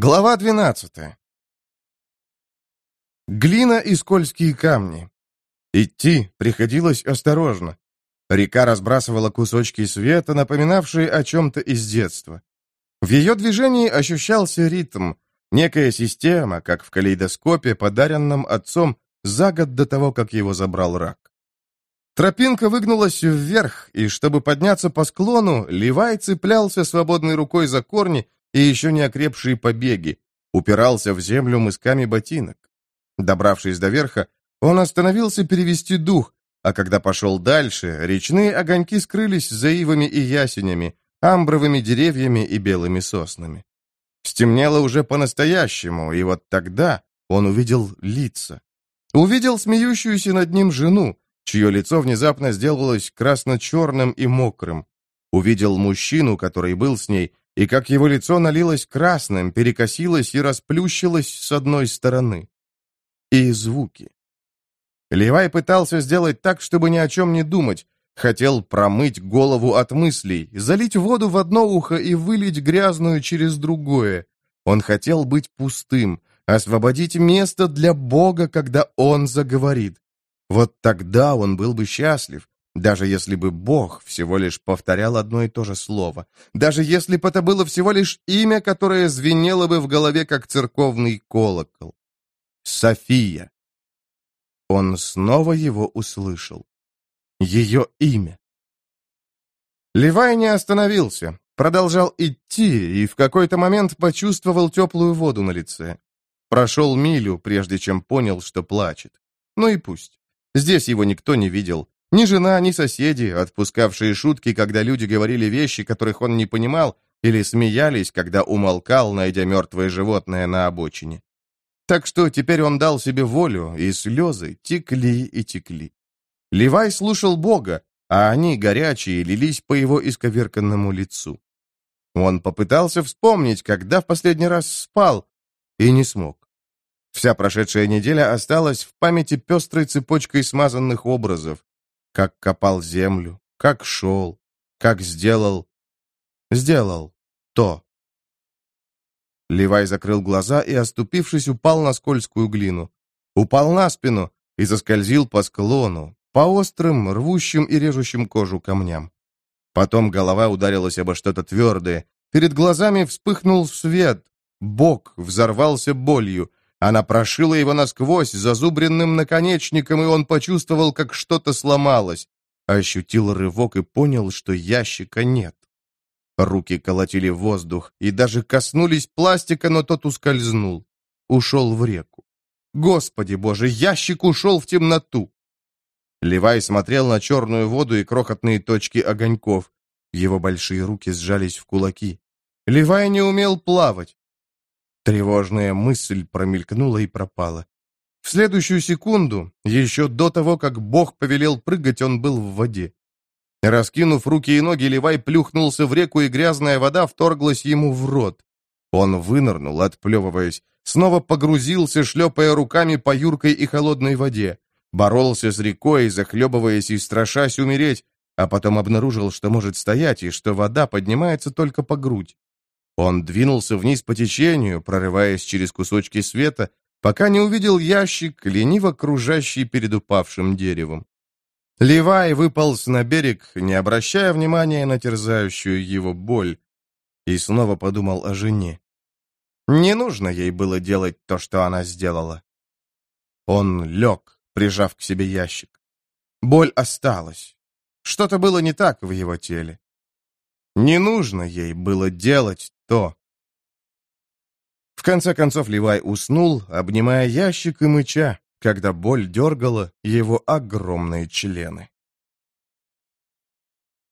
Глава 12. Глина и скользкие камни. Идти приходилось осторожно. Река разбрасывала кусочки света, напоминавшие о чем-то из детства. В ее движении ощущался ритм, некая система, как в калейдоскопе, подаренном отцом за год до того, как его забрал рак. Тропинка выгнулась вверх, и чтобы подняться по склону, Левай цеплялся свободной рукой за корни, и еще не окрепшие побеги, упирался в землю мысками ботинок. Добравшись до верха, он остановился перевести дух, а когда пошел дальше, речные огоньки скрылись за ивами и ясенями, амбровыми деревьями и белыми соснами. Стемнело уже по-настоящему, и вот тогда он увидел лица. Увидел смеющуюся над ним жену, чье лицо внезапно сделалось красно-черным и мокрым. Увидел мужчину, который был с ней, и как его лицо налилось красным, перекосилось и расплющилось с одной стороны. И звуки. Левай пытался сделать так, чтобы ни о чем не думать, хотел промыть голову от мыслей, залить воду в одно ухо и вылить грязную через другое. Он хотел быть пустым, освободить место для Бога, когда Он заговорит. Вот тогда он был бы счастлив, даже если бы Бог всего лишь повторял одно и то же слово, даже если бы это было всего лишь имя, которое звенело бы в голове, как церковный колокол. София. Он снова его услышал. Ее имя. Левай не остановился, продолжал идти и в какой-то момент почувствовал теплую воду на лице. Прошел милю, прежде чем понял, что плачет. Ну и пусть. Здесь его никто не видел, ни жена, ни соседи, отпускавшие шутки, когда люди говорили вещи, которых он не понимал, или смеялись, когда умолкал, найдя мертвое животное на обочине. Так что теперь он дал себе волю, и слезы текли и текли. Левай слушал Бога, а они, горячие, лились по его исковерканному лицу. Он попытался вспомнить, когда в последний раз спал, и не смог. Вся прошедшая неделя осталась в памяти пестрой цепочкой смазанных образов, как копал землю, как шел, как сделал... Сделал то. Левай закрыл глаза и, оступившись, упал на скользкую глину. Упал на спину и заскользил по склону, по острым, рвущим и режущим кожу камням. Потом голова ударилась обо что-то твердое. Перед глазами вспыхнул свет. Бок взорвался болью. Она прошила его насквозь зазубренным наконечником, и он почувствовал, как что-то сломалось. Ощутил рывок и понял, что ящика нет. Руки колотили воздух и даже коснулись пластика, но тот ускользнул. Ушел в реку. Господи боже, ящик ушел в темноту. Левай смотрел на черную воду и крохотные точки огоньков. Его большие руки сжались в кулаки. Левай не умел плавать. Тревожная мысль промелькнула и пропала. В следующую секунду, еще до того, как Бог повелел прыгать, он был в воде. Раскинув руки и ноги, Левай плюхнулся в реку, и грязная вода вторглась ему в рот. Он вынырнул, отплевываясь, снова погрузился, шлепая руками по юркой и холодной воде. Боролся с рекой, захлебываясь и страшась умереть, а потом обнаружил, что может стоять, и что вода поднимается только по грудь. Он двинулся вниз по течению, прорываясь через кусочки света, пока не увидел ящик, лениво кружащий перед упавшим деревом. Левай выполз на берег, не обращая внимания на терзающую его боль, и снова подумал о жене. Не нужно ей было делать то, что она сделала. Он лег, прижав к себе ящик. Боль осталась. Что-то было не так в его теле. Не нужно ей было делать то. В конце концов Левай уснул, обнимая ящик и мыча, когда боль дергала его огромные члены.